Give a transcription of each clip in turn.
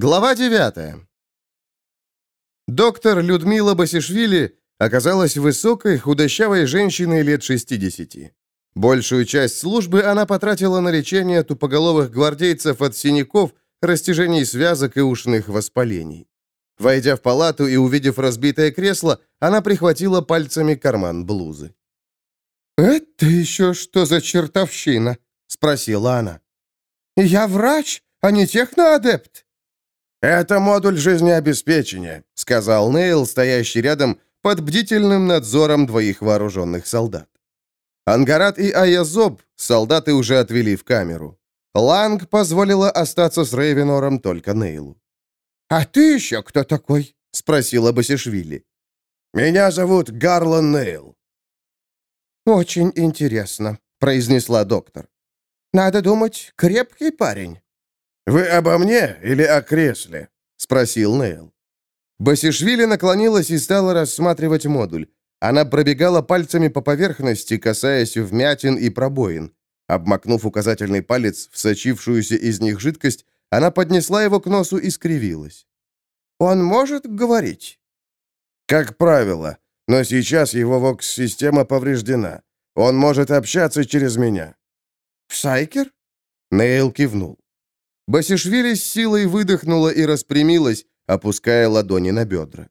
Глава 9 Доктор Людмила Басишвили оказалась высокой, худощавой женщиной лет 60. Большую часть службы она потратила на лечение тупоголовых гвардейцев от синяков, растяжений связок и ушных воспалений. Войдя в палату и увидев разбитое кресло, она прихватила пальцами карман блузы. «Это еще что за чертовщина?» — спросила она. «Я врач, а не техноадепт». «Это модуль жизнеобеспечения», — сказал Нейл, стоящий рядом под бдительным надзором двоих вооруженных солдат. Ангарат и Аязоб солдаты уже отвели в камеру. Ланг позволила остаться с Рейвенором только Нейлу. «А ты еще кто такой?» — спросила Басишвили. «Меня зовут Гарлан Нейл». «Очень интересно», — произнесла доктор. «Надо думать, крепкий парень». «Вы обо мне или о кресле?» — спросил Нейл. Басишвили наклонилась и стала рассматривать модуль. Она пробегала пальцами по поверхности, касаясь вмятин и пробоин. Обмакнув указательный палец в сочившуюся из них жидкость, она поднесла его к носу и скривилась. «Он может говорить?» «Как правило, но сейчас его вокс-система повреждена. Он может общаться через меня». «Сайкер?» Нейл кивнул. Басишвили с силой выдохнула и распрямилась, опуская ладони на бедра.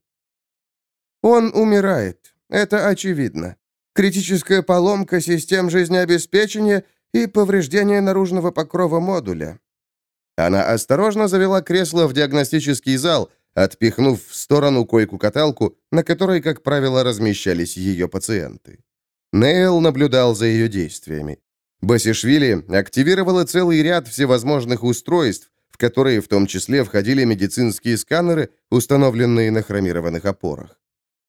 «Он умирает, это очевидно. Критическая поломка систем жизнеобеспечения и повреждение наружного покрова модуля. Она осторожно завела кресло в диагностический зал, отпихнув в сторону койку-каталку, на которой, как правило, размещались ее пациенты. Нейл наблюдал за ее действиями. Басишвили активировала целый ряд всевозможных устройств, в которые в том числе входили медицинские сканеры, установленные на хромированных опорах.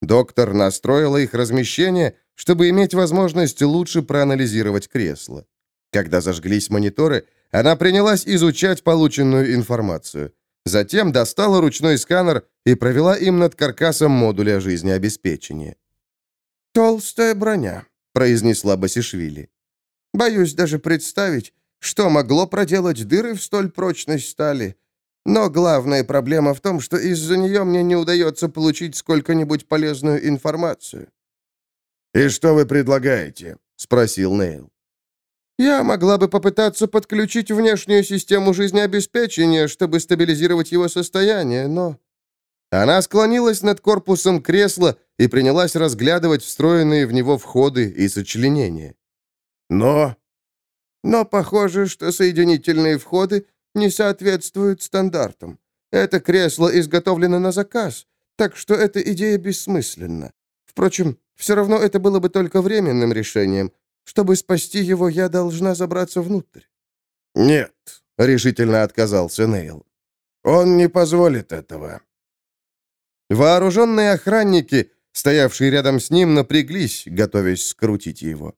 Доктор настроила их размещение, чтобы иметь возможность лучше проанализировать кресло. Когда зажглись мониторы, она принялась изучать полученную информацию. Затем достала ручной сканер и провела им над каркасом модуля жизнеобеспечения. «Толстая броня», — произнесла Басишвили. «Боюсь даже представить, что могло проделать дыры в столь прочной стали. Но главная проблема в том, что из-за нее мне не удается получить сколько-нибудь полезную информацию». «И что вы предлагаете?» — спросил Нейл. Я могла бы попытаться подключить внешнюю систему жизнеобеспечения, чтобы стабилизировать его состояние, но...» Она склонилась над корпусом кресла и принялась разглядывать встроенные в него входы и сочленения. «Но...» «Но похоже, что соединительные входы не соответствуют стандартам. Это кресло изготовлено на заказ, так что эта идея бессмысленна. Впрочем, все равно это было бы только временным решением, чтобы спасти его, я должна забраться внутрь». «Нет», — решительно отказался Нейл. «Он не позволит этого». Вооруженные охранники, стоявшие рядом с ним, напряглись, готовясь скрутить его.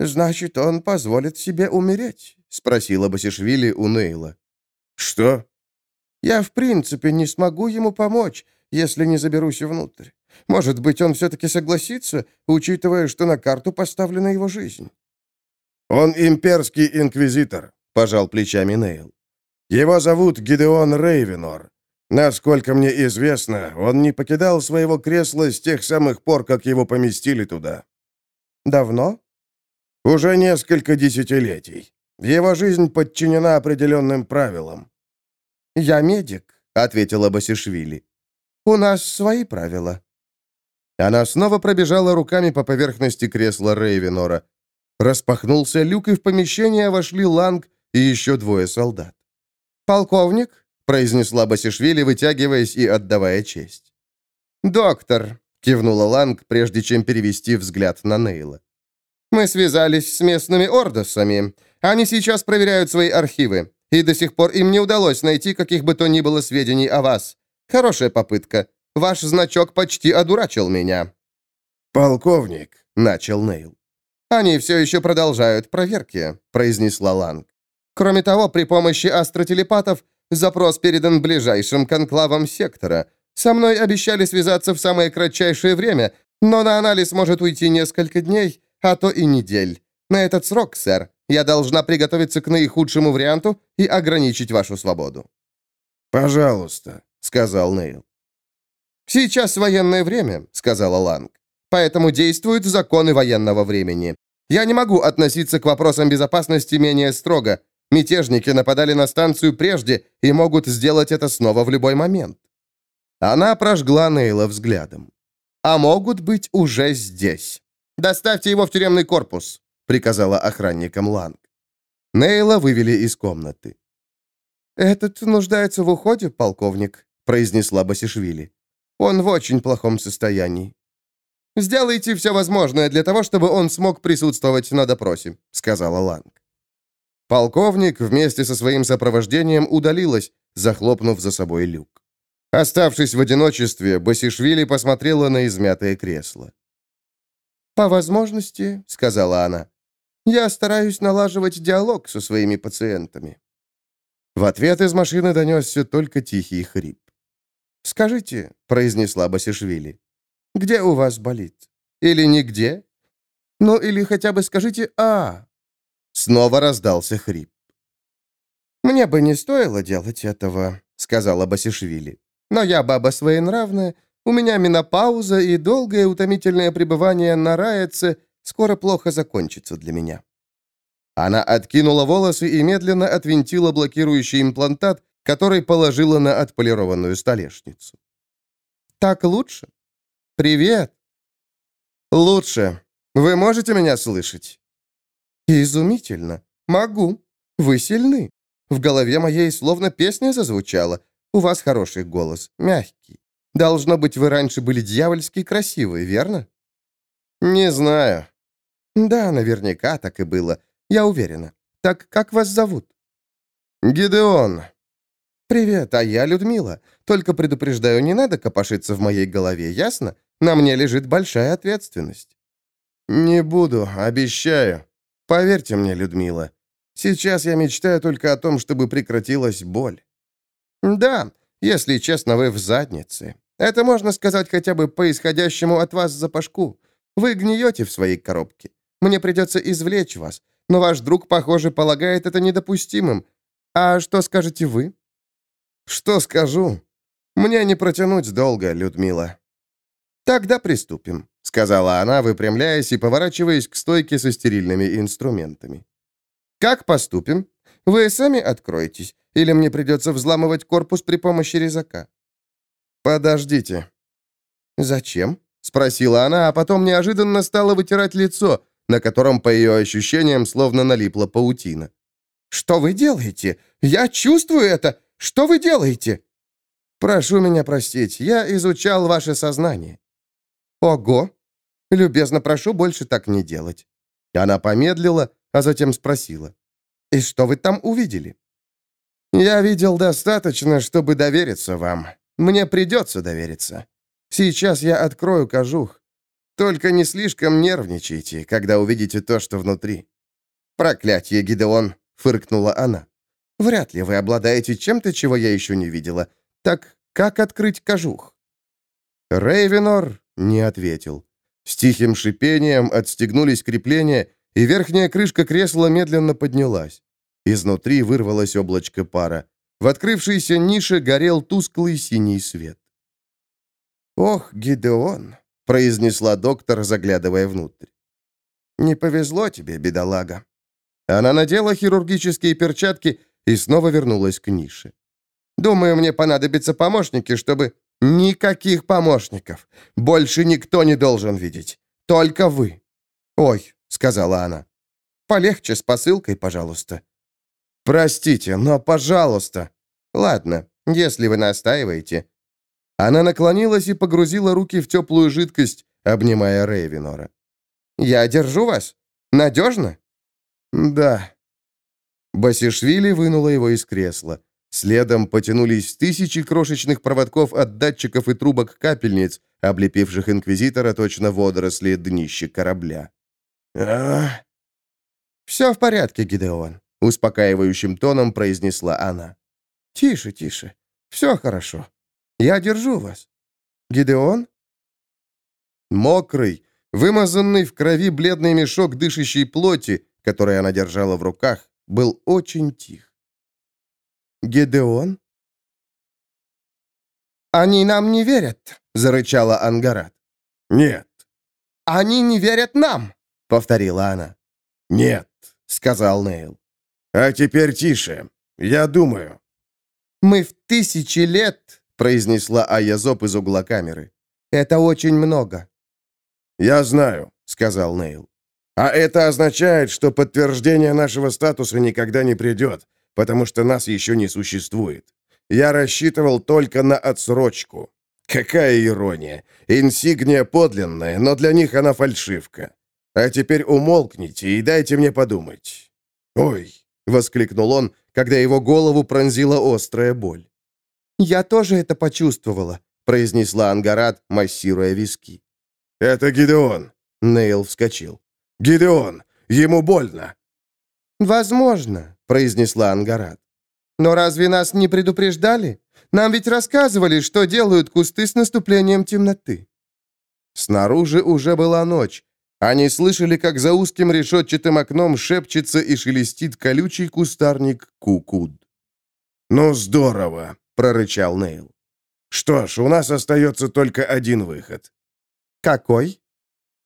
«Значит, он позволит себе умереть?» — спросила Басишвили у Нейла. «Что?» «Я, в принципе, не смогу ему помочь, если не заберусь внутрь. Может быть, он все-таки согласится, учитывая, что на карту поставлена его жизнь». «Он имперский инквизитор», — пожал плечами Нейл. «Его зовут Гидеон Рейвенор. Насколько мне известно, он не покидал своего кресла с тех самых пор, как его поместили туда». «Давно?» «Уже несколько десятилетий. Его жизнь подчинена определенным правилам». «Я медик», — ответила Басишвили. «У нас свои правила». Она снова пробежала руками по поверхности кресла Рейвенора. Распахнулся люк, и в помещение вошли Ланг и еще двое солдат. «Полковник», — произнесла Басишвили, вытягиваясь и отдавая честь. «Доктор», — кивнула Ланг, прежде чем перевести взгляд на Нейла. «Мы связались с местными ордосами. Они сейчас проверяют свои архивы, и до сих пор им не удалось найти каких бы то ни было сведений о вас. Хорошая попытка. Ваш значок почти одурачил меня». «Полковник», — начал Нейл. «Они все еще продолжают проверки», — произнесла Ланг. «Кроме того, при помощи астротелепатов запрос передан ближайшим конклавам сектора. Со мной обещали связаться в самое кратчайшее время, но на анализ может уйти несколько дней, а то и недель. На этот срок, сэр, я должна приготовиться к наихудшему варианту и ограничить вашу свободу». «Пожалуйста», — сказал Нейл. «Сейчас военное время», — сказала Ланг. «Поэтому действуют законы военного времени. Я не могу относиться к вопросам безопасности менее строго. Мятежники нападали на станцию прежде и могут сделать это снова в любой момент». Она прожгла Нейла взглядом. «А могут быть уже здесь. Доставьте его в тюремный корпус», — приказала охранникам Ланг. Нейла вывели из комнаты. «Этот нуждается в уходе, полковник», — произнесла Басишвили. «Он в очень плохом состоянии». «Сделайте все возможное для того, чтобы он смог присутствовать на допросе», — сказала Ланг. Полковник вместе со своим сопровождением удалилась, захлопнув за собой люк. Оставшись в одиночестве, Басишвили посмотрела на измятое кресло. «По возможности», — сказала она, — «я стараюсь налаживать диалог со своими пациентами». В ответ из машины донесся только тихий хрип. «Скажите», — произнесла Басишвили, — «где у вас болит? Или нигде? Ну, или хотя бы скажите «а». Снова раздался хрип. «Мне бы не стоило делать этого», — сказала Басишвили. «Но я баба своенравная, у меня менопауза и долгое утомительное пребывание на Раяце скоро плохо закончится для меня». Она откинула волосы и медленно отвинтила блокирующий имплантат, который положила на отполированную столешницу. «Так лучше? Привет!» «Лучше. Вы можете меня слышать?» «Изумительно. Могу. Вы сильны. В голове моей словно песня зазвучала. У вас хороший голос, мягкий. Должно быть, вы раньше были дьявольски красивы, верно?» «Не знаю». «Да, наверняка так и было. Я уверена. Так как вас зовут?» «Гидеон». «Привет, а я Людмила. Только предупреждаю, не надо копошиться в моей голове, ясно? На мне лежит большая ответственность». «Не буду, обещаю. Поверьте мне, Людмила. Сейчас я мечтаю только о том, чтобы прекратилась боль». «Да, если честно, вы в заднице. Это можно сказать хотя бы по исходящему от вас запашку. Вы гниете в своей коробке. Мне придется извлечь вас но ваш друг, похоже, полагает это недопустимым. А что скажете вы?» «Что скажу? Мне не протянуть долго, Людмила». «Тогда приступим», — сказала она, выпрямляясь и поворачиваясь к стойке со стерильными инструментами. «Как поступим? Вы сами откроетесь, или мне придется взламывать корпус при помощи резака?» «Подождите». «Зачем?» — спросила она, а потом неожиданно стала вытирать лицо, на котором, по ее ощущениям, словно налипла паутина. «Что вы делаете? Я чувствую это! Что вы делаете?» «Прошу меня простить, я изучал ваше сознание». «Ого! Любезно прошу больше так не делать». Она помедлила, а затем спросила. «И что вы там увидели?» «Я видел достаточно, чтобы довериться вам. Мне придется довериться. Сейчас я открою кожух. Только не слишком нервничайте, когда увидите то, что внутри». «Проклятье, Гидеон!» — фыркнула она. «Вряд ли вы обладаете чем-то, чего я еще не видела. Так как открыть кожух?» Рейвенор не ответил. С тихим шипением отстегнулись крепления, и верхняя крышка кресла медленно поднялась. Изнутри вырвалось облачко пара. В открывшейся нише горел тусклый синий свет. «Ох, Гидеон!» произнесла доктор, заглядывая внутрь. «Не повезло тебе, бедолага». Она надела хирургические перчатки и снова вернулась к нише. «Думаю, мне понадобятся помощники, чтобы...» «Никаких помощников. Больше никто не должен видеть. Только вы». «Ой», — сказала она. «Полегче с посылкой, пожалуйста». «Простите, но пожалуйста». «Ладно, если вы настаиваете. Она наклонилась и погрузила руки в теплую жидкость, обнимая Рейвенора. «Я держу вас? Надежно?» «Да». Басишвили вынула его из кресла. Следом потянулись тысячи крошечных проводков от датчиков и трубок капельниц, облепивших инквизитора точно водоросли днища корабля. а «Все в порядке, Гидеон», — успокаивающим тоном произнесла она. «Тише, тише. Все хорошо. Я держу вас. Гидеон?» Мокрый, вымазанный в крови бледный мешок дышащей плоти, который она держала в руках, был очень тих. «Гедеон?» «Они нам не верят», — зарычала Ангарат. «Нет». «Они не верят нам», — повторила она. «Нет», — сказал Нейл. «А теперь тише. Я думаю». «Мы в тысячи лет», — произнесла Аязоп из угла камеры. «Это очень много». «Я знаю», — сказал Нейл. «А это означает, что подтверждение нашего статуса никогда не придет, потому что нас еще не существует. Я рассчитывал только на отсрочку. Какая ирония. Инсигния подлинная, но для них она фальшивка. А теперь умолкните и дайте мне подумать». «Ой!» — воскликнул он, когда его голову пронзила острая боль. «Я тоже это почувствовала», — произнесла Ангарат, массируя виски. «Это Гидеон!» — Нейл вскочил. «Гидеон! Ему больно!» «Возможно», — произнесла Ангарат. «Но разве нас не предупреждали? Нам ведь рассказывали, что делают кусты с наступлением темноты». Снаружи уже была ночь. Они слышали, как за узким решетчатым окном шепчется и шелестит колючий кустарник кукуд. «Ну, здорово!» — прорычал Нейл. «Что ж, у нас остается только один выход». «Какой?»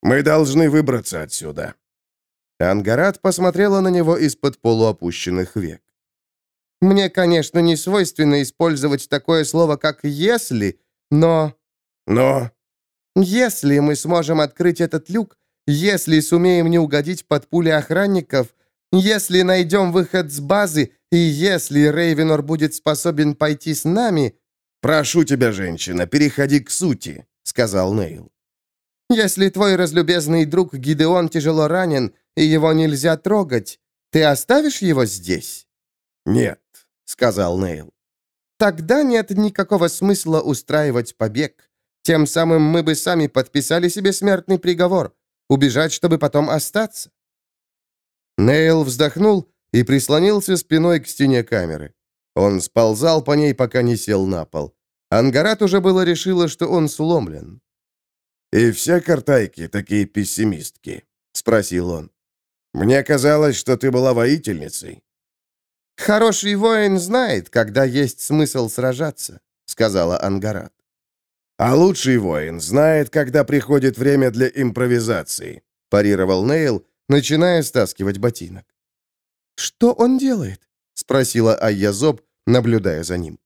«Мы должны выбраться отсюда». Ангарат посмотрела на него из-под полуопущенных век. «Мне, конечно, не свойственно использовать такое слово, как «если», но...» «Но...» «Если мы сможем открыть этот люк, если сумеем не угодить под пули охранников, если найдем выход с базы, и если Рейвенор будет способен пойти с нами...» «Прошу тебя, женщина, переходи к сути», — сказал Нейл. «Если твой разлюбезный друг Гидеон тяжело ранен, и его нельзя трогать, ты оставишь его здесь?» «Нет», — сказал Нейл. «Тогда нет никакого смысла устраивать побег. Тем самым мы бы сами подписали себе смертный приговор. Убежать, чтобы потом остаться». Нейл вздохнул и прислонился спиной к стене камеры. Он сползал по ней, пока не сел на пол. Ангарат уже было решила, что он сломлен. «И все картайки такие пессимистки?» — спросил он. «Мне казалось, что ты была воительницей». «Хороший воин знает, когда есть смысл сражаться», — сказала Ангарат. «А лучший воин знает, когда приходит время для импровизации», — парировал Нейл, начиная стаскивать ботинок. «Что он делает?» — спросила Айязоб, наблюдая за ним.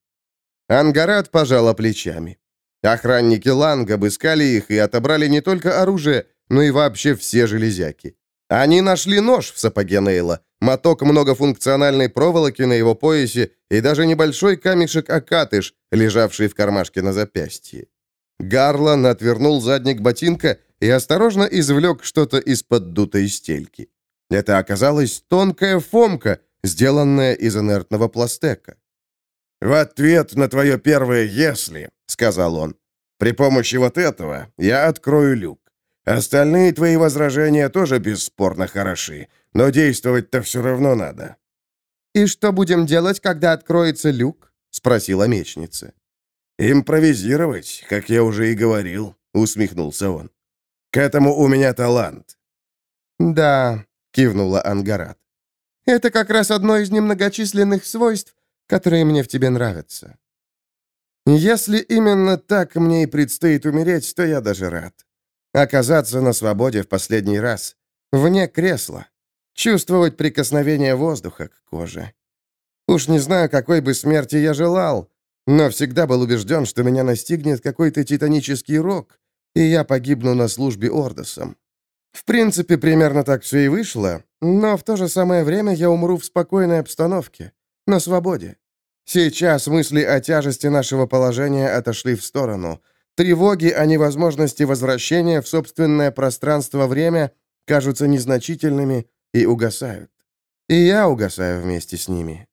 Ангарат пожала плечами. Охранники Ланг обыскали их и отобрали не только оружие, но и вообще все железяки. Они нашли нож в сапоге Нейла, моток многофункциональной проволоки на его поясе и даже небольшой камешек-окатыш, лежавший в кармашке на запястье. Гарлан отвернул задник ботинка и осторожно извлек что-то из-под дутой стельки. Это оказалась тонкая фомка, сделанная из инертного пластека. «В ответ на твое первое «если», — сказал он, — «при помощи вот этого я открою люк. Остальные твои возражения тоже бесспорно хороши, но действовать-то все равно надо». «И что будем делать, когда откроется люк?» — спросила мечница. «Импровизировать, как я уже и говорил», — усмехнулся он. «К этому у меня талант». «Да», — кивнула Ангарат. «Это как раз одно из немногочисленных свойств, которые мне в тебе нравятся». «Если именно так мне и предстоит умереть, то я даже рад. Оказаться на свободе в последний раз, вне кресла, чувствовать прикосновение воздуха к коже. Уж не знаю, какой бы смерти я желал, но всегда был убежден, что меня настигнет какой-то титанический рок, и я погибну на службе Ордосом. В принципе, примерно так все и вышло, но в то же самое время я умру в спокойной обстановке, на свободе. Сейчас мысли о тяжести нашего положения отошли в сторону. Тревоги о невозможности возвращения в собственное пространство-время кажутся незначительными и угасают. И я угасаю вместе с ними.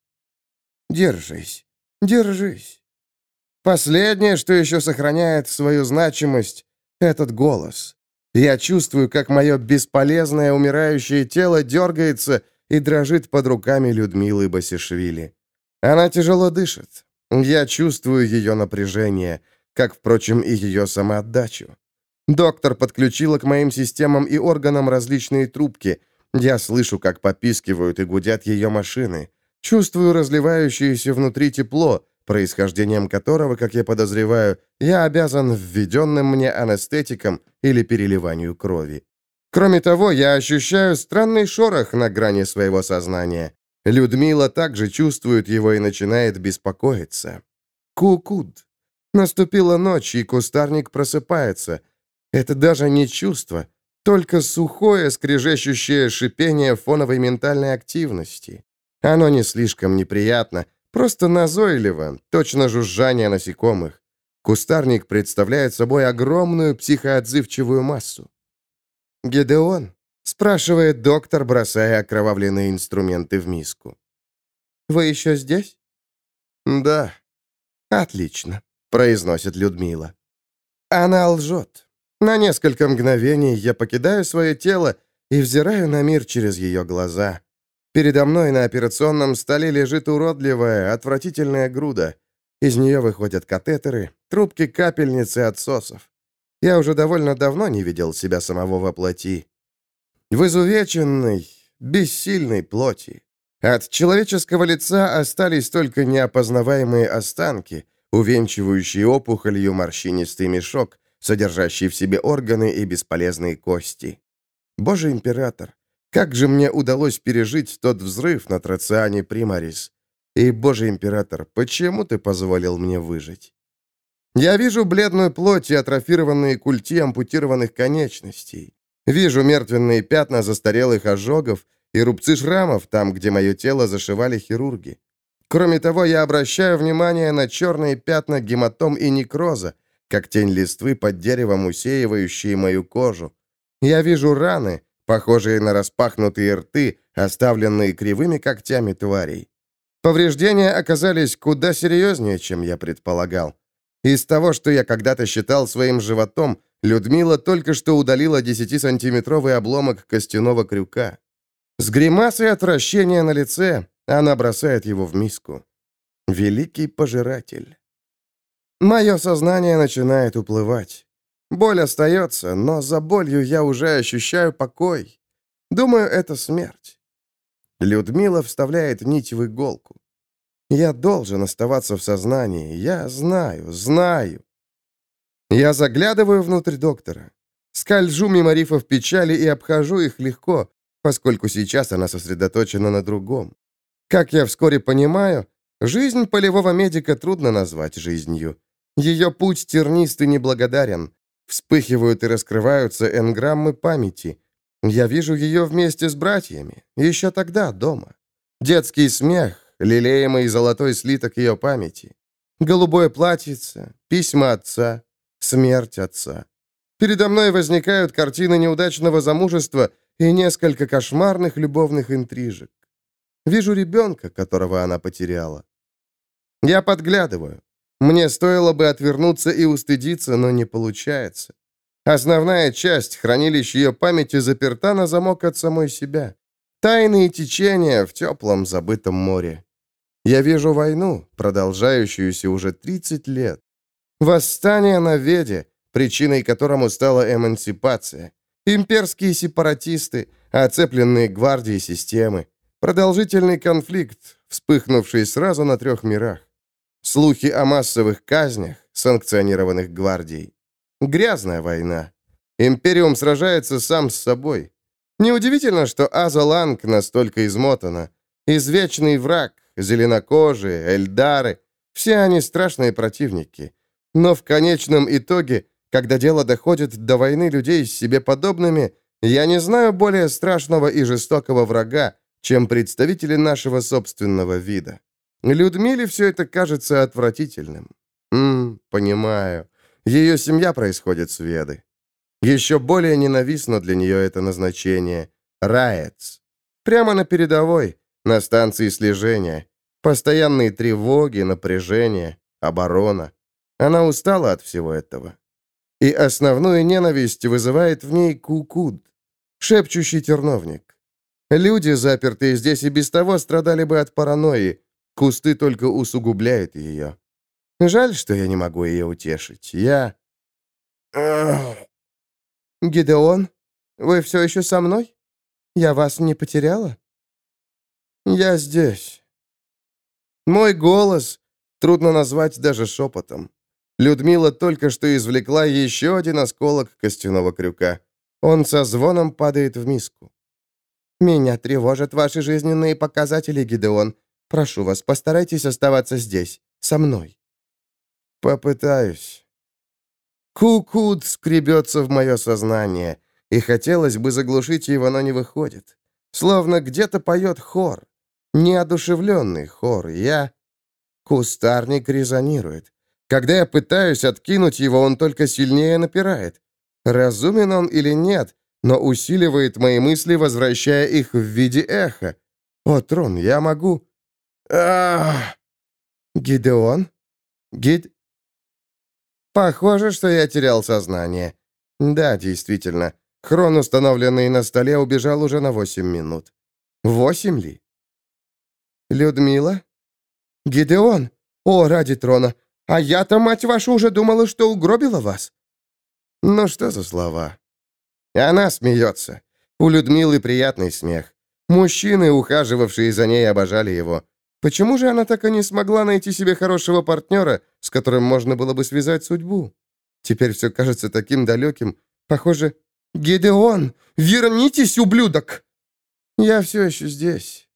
Держись, держись. Последнее, что еще сохраняет свою значимость, этот голос. Я чувствую, как мое бесполезное умирающее тело дергается и дрожит под руками Людмилы Басишвили. Она тяжело дышит. Я чувствую ее напряжение, как, впрочем, и ее самоотдачу. Доктор подключила к моим системам и органам различные трубки. Я слышу, как попискивают и гудят ее машины. Чувствую разливающееся внутри тепло, происхождением которого, как я подозреваю, я обязан введенным мне анестетиком или переливанию крови. Кроме того, я ощущаю странный шорох на грани своего сознания. Людмила также чувствует его и начинает беспокоиться. Кукуд. Наступила ночь, и кустарник просыпается. Это даже не чувство, только сухое, скрежещущее шипение фоновой ментальной активности. Оно не слишком неприятно, просто назойливо, точно жужжание насекомых. Кустарник представляет собой огромную психоотзывчивую массу. «Гедеон?» — спрашивает доктор, бросая окровавленные инструменты в миску. «Вы еще здесь?» «Да». «Отлично», — произносит Людмила. Она лжет. На несколько мгновений я покидаю свое тело и взираю на мир через ее глаза. Передо мной на операционном столе лежит уродливая, отвратительная груда. Из нее выходят катетеры, трубки капельницы отсосов. Я уже довольно давно не видел себя самого во плоти. В изувеченной, бессильной плоти. От человеческого лица остались только неопознаваемые останки, увенчивающие опухолью морщинистый мешок, содержащий в себе органы и бесполезные кости. Боже император, как же мне удалось пережить тот взрыв на Трациане Примарис? И, Боже император, почему ты позволил мне выжить? Я вижу бледную плоть и атрофированные культи ампутированных конечностей. Вижу мертвенные пятна застарелых ожогов и рубцы шрамов там, где мое тело зашивали хирурги. Кроме того, я обращаю внимание на черные пятна гематом и некроза, как тень листвы под деревом, усеивающие мою кожу. Я вижу раны, похожие на распахнутые рты, оставленные кривыми когтями тварей. Повреждения оказались куда серьезнее, чем я предполагал. Из того, что я когда-то считал своим животом, Людмила только что удалила 10-сантиметровый обломок костяного крюка. С гримасой отвращения на лице она бросает его в миску. Великий пожиратель. Мое сознание начинает уплывать. Боль остается, но за болью я уже ощущаю покой. Думаю, это смерть. Людмила вставляет нить в иголку. Я должен оставаться в сознании. Я знаю, знаю. Я заглядываю внутрь доктора. Скольжу мимо рифов печали и обхожу их легко, поскольку сейчас она сосредоточена на другом. Как я вскоре понимаю, жизнь полевого медика трудно назвать жизнью. Ее путь тернист и неблагодарен. Вспыхивают и раскрываются энграммы памяти. Я вижу ее вместе с братьями, еще тогда, дома. Детский смех, лелеемый золотой слиток ее памяти. Голубое платьице, письма отца, смерть отца. Передо мной возникают картины неудачного замужества и несколько кошмарных любовных интрижек. Вижу ребенка, которого она потеряла. Я подглядываю. Мне стоило бы отвернуться и устыдиться, но не получается. Основная часть хранилища ее памяти заперта на замок от самой себя. Тайные течения в теплом забытом море. Я вижу войну, продолжающуюся уже 30 лет. Восстание на Веде, причиной которому стала эмансипация. Имперские сепаратисты, оцепленные гвардии системы. Продолжительный конфликт, вспыхнувший сразу на трех мирах. Слухи о массовых казнях, санкционированных гвардией. Грязная война. Империум сражается сам с собой. Неудивительно, что Аза Ланг настолько измотана. Извечный враг, зеленокожие, эльдары — все они страшные противники. Но в конечном итоге, когда дело доходит до войны людей с себе подобными, я не знаю более страшного и жестокого врага, чем представители нашего собственного вида. Людмиле все это кажется отвратительным. Ммм, понимаю. Ее семья происходит с Веды. Еще более ненавистно для нее это назначение. Раец. Прямо на передовой, на станции слежения. Постоянные тревоги, напряжение, оборона. Она устала от всего этого. И основную ненависть вызывает в ней кукуд, шепчущий терновник. Люди, запертые здесь, и без того страдали бы от паранойи. Кусты только усугубляют ее. Жаль, что я не могу ее утешить. Я... Гидеон, вы все еще со мной? Я вас не потеряла? Я здесь. Мой голос, трудно назвать даже шепотом. Людмила только что извлекла еще один осколок костяного крюка. Он со звоном падает в миску. «Меня тревожат ваши жизненные показатели, Гидеон. Прошу вас, постарайтесь оставаться здесь, со мной». «Попытаюсь». Кукуд скребется в мое сознание, и хотелось бы заглушить его, но не выходит. Словно где-то поет хор. Неодушевленный хор. Я... Кустарник резонирует. Когда я пытаюсь откинуть его, он только сильнее напирает. Разумен он или нет, но усиливает мои мысли, возвращая их в виде эха. О, трон, я могу... Ах! Гидеон? Гид... Похоже, что я терял сознание. Да, действительно. Хрон, установленный на столе, убежал уже на восемь минут. Восемь ли? Людмила? Гидеон? О, ради трона! А я-то, мать вашу, уже думала, что угробила вас. Ну что за слова? Она смеется. У Людмилы приятный смех. Мужчины, ухаживавшие за ней, обожали его. Почему же она так и не смогла найти себе хорошего партнера, с которым можно было бы связать судьбу? Теперь все кажется таким далеким. Похоже, «Гидеон, вернитесь, ублюдок!» «Я все еще здесь.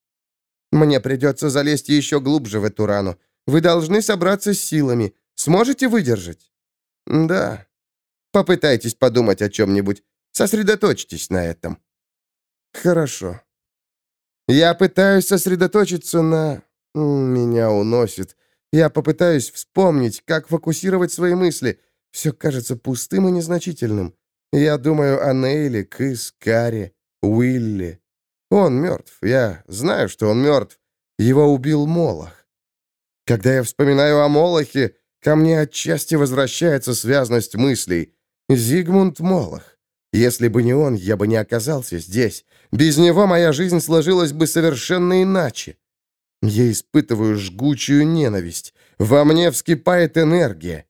Мне придется залезть еще глубже в эту рану. Вы должны собраться с силами. Сможете выдержать?» «Да. Попытайтесь подумать о чем-нибудь. Сосредоточьтесь на этом». «Хорошо. Я пытаюсь сосредоточиться на... Меня уносит. Я попытаюсь вспомнить, как фокусировать свои мысли. Все кажется пустым и незначительным. Я думаю о Нейле, Кыс, Каре, Уилле. Он мертв. Я знаю, что он мертв. Его убил Молох. Когда я вспоминаю о Молохе, ко мне отчасти возвращается связность мыслей. Зигмунд Молох. Если бы не он, я бы не оказался здесь. Без него моя жизнь сложилась бы совершенно иначе. Я испытываю жгучую ненависть. Во мне вскипает энергия.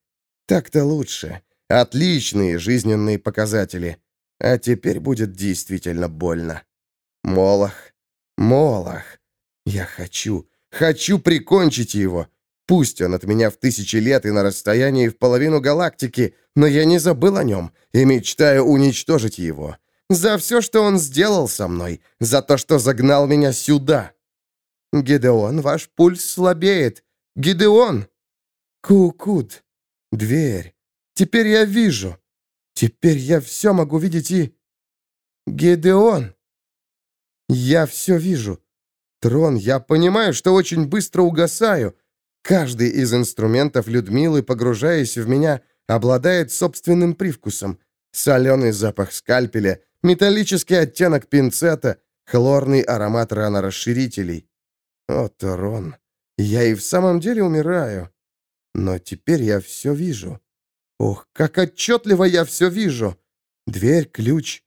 Так-то лучше. Отличные жизненные показатели. А теперь будет действительно больно. Молох. Молох. Я хочу, Хочу прикончить его. Пусть он от меня в тысячи лет и на расстоянии в половину галактики, но я не забыл о нем и мечтаю уничтожить его. За все, что он сделал со мной, за то, что загнал меня сюда. Гидеон, ваш пульс слабеет. Гидеон! Кукут. Дверь. Теперь я вижу. Теперь я все могу видеть и... Гидеон! Я все вижу. Трон, я понимаю, что очень быстро угасаю. Каждый из инструментов Людмилы, погружаясь в меня, обладает собственным привкусом. Соленый запах скальпеля, металлический оттенок пинцета, хлорный аромат ранорасширителей. О, Трон, я и в самом деле умираю. Но теперь я все вижу. Ох, как отчетливо я все вижу. Дверь, ключ,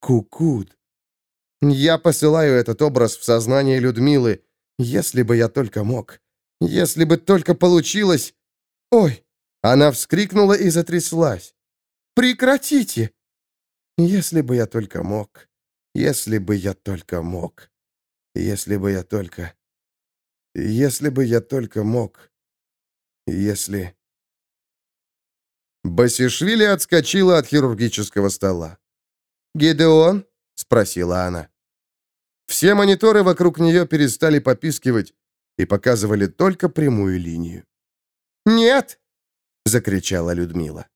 кукут. Я посылаю этот образ в сознание Людмилы. Если бы я только мог. Если бы только получилось... Ой! Она вскрикнула и затряслась. «Прекратите!» «Если бы я только мог! Если бы я только мог! Если бы я только... Если бы я только мог... Если...» Басишвили отскочила от хирургического стола. «Гидеон?» — спросила она. Все мониторы вокруг нее перестали попискивать и показывали только прямую линию. «Нет!» — закричала Людмила.